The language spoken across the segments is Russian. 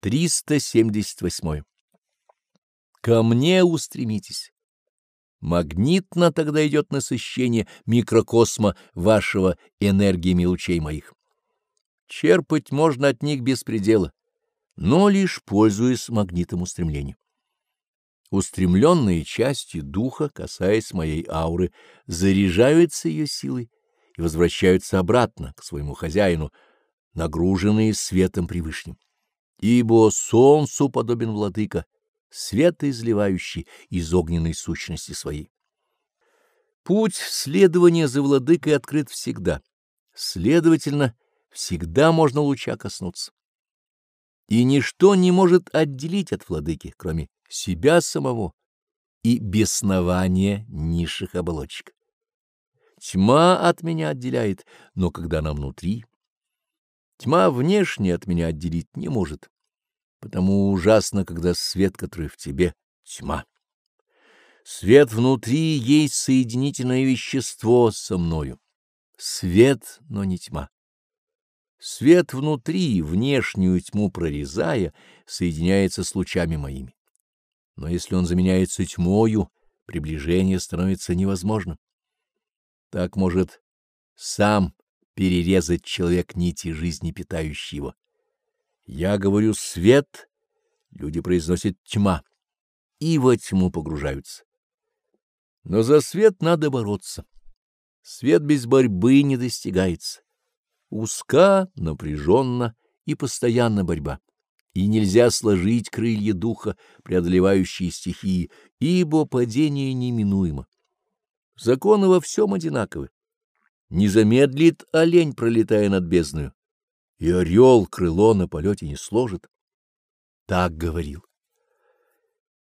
378. Ко мне устремитесь. Магнитно тогда идет насыщение микрокосма вашего энергиями лучей моих. Черпать можно от них без предела, но лишь пользуясь магнитом устремления. Устремленные части духа, касаясь моей ауры, заряжаются ее силой и возвращаются обратно к своему хозяину, нагруженные светом превышним. Ибо солнцу подобен владыка, света изливающий из огненной сущности своей. Путь следования за владыкой открыт всегда, следовательно, всегда можно луча коснуться. И ничто не может отделить от владыки, кроме себя самого и беснования низших оболочек. Тьма от меня отделяет, но когда она внутри, тьма внешне от меня отделить не может. Потому ужасно, когда свет, который в тебе, тьма. Свет внутри есть соединительное вещество со мною. Свет, но не тьма. Свет внутри, внешнюю тьму прорезая, соединяется с лучами моими. Но если он заменяется тьмою, приближение становится невозможным. Так может сам перерезать человек нити жизни, питающей его. Я говорю свет, люди произносят тьма, и во тьму погружаются. Но за свет надо бороться. Свет без борьбы не достигается. Узка, напряженна и постоянна борьба. И нельзя сложить крылья духа, преодолевающие стихии, ибо падение неминуемо. Законы во всем одинаковы. Не замедлит олень, пролетая над бездною и орел крыло на полете не сложит. Так говорил.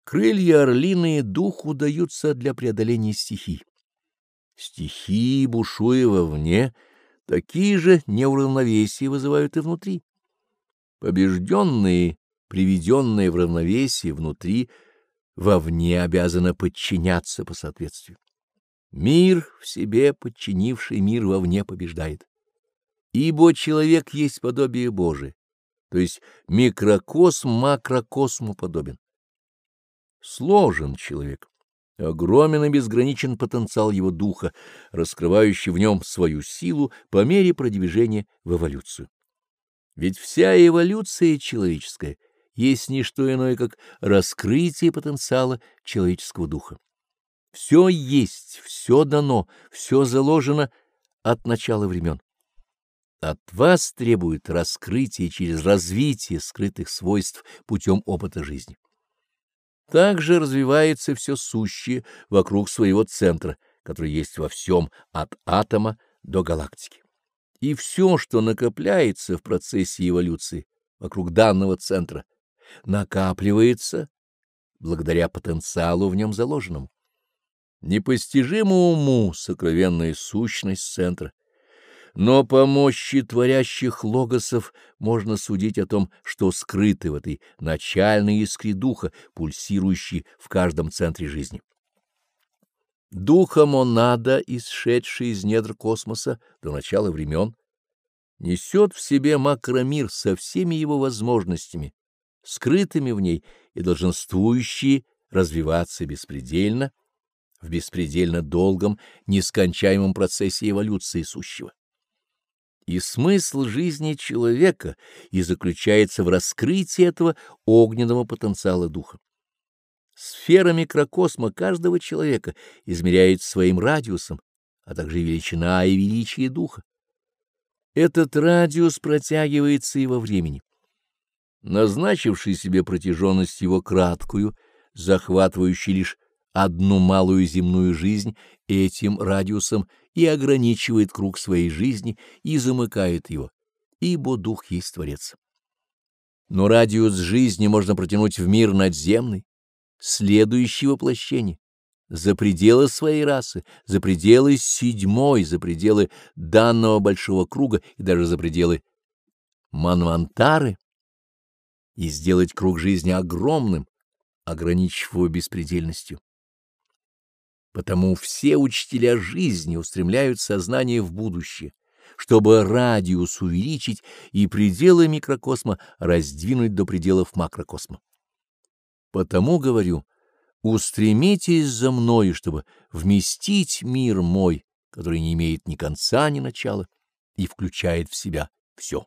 Крылья орлиные духу даются для преодоления стихий. Стихии, бушуя вовне, такие же неуравновесия вызывают и внутри. Побежденные, приведенные в равновесие внутри, вовне обязаны подчиняться по соответствию. Мир в себе, подчинивший мир вовне, побеждает. Ибо человек есть подобие Божие, то есть микрокосм макрокосму подобен. Сложен человек, огромен и безграничен потенциал его духа, раскрывающий в нем свою силу по мере продвижения в эволюцию. Ведь вся эволюция человеческая есть не что иное, как раскрытие потенциала человеческого духа. Все есть, все дано, все заложено от начала времен. От вас требует раскрытие через развитие скрытых свойств путем опыта жизни. Также развивается все сущее вокруг своего центра, который есть во всем от атома до галактики. И все, что накопляется в процессе эволюции вокруг данного центра, накапливается благодаря потенциалу в нем заложенному. Непостижима уму сокровенная сущность центра, но по мощи творящих логосов можно судить о том, что скрыты в этой начальной искре духа, пульсирующей в каждом центре жизни. Духа монада, исшедший из недр космоса до начала времен, несет в себе макромир со всеми его возможностями, скрытыми в ней и долженствующие развиваться беспредельно, в беспредельно долгом, нескончаемом процессе эволюции сущего. И смысл жизни человека и заключается в раскрытии этого огненного потенциала духа. Сфера микрокосма каждого человека измеряет своим радиусом, а также величина и величие духа. Этот радиус протягивается и во времени. Назначивший себе протяженность его краткую, захватывающий лишь одну малую земную жизнь, этим радиусом и ограничивает круг своей жизни и замыкает его, ибо дух есть Творец. Но радиус жизни можно протянуть в мир надземный, следующее воплощение, за пределы своей расы, за пределы седьмой, за пределы данного большого круга и даже за пределы манвантары, и сделать круг жизни огромным, ограничив его беспредельностью. Потому все учителя жизни устремляют сознание в будущее, чтобы радиус увеличить и пределы микрокосма раздвинуть до пределов макрокосма. Потому говорю, устремитесь за мною, чтобы вместить мир мой, который не имеет ни конца, ни начала и включает в себя все.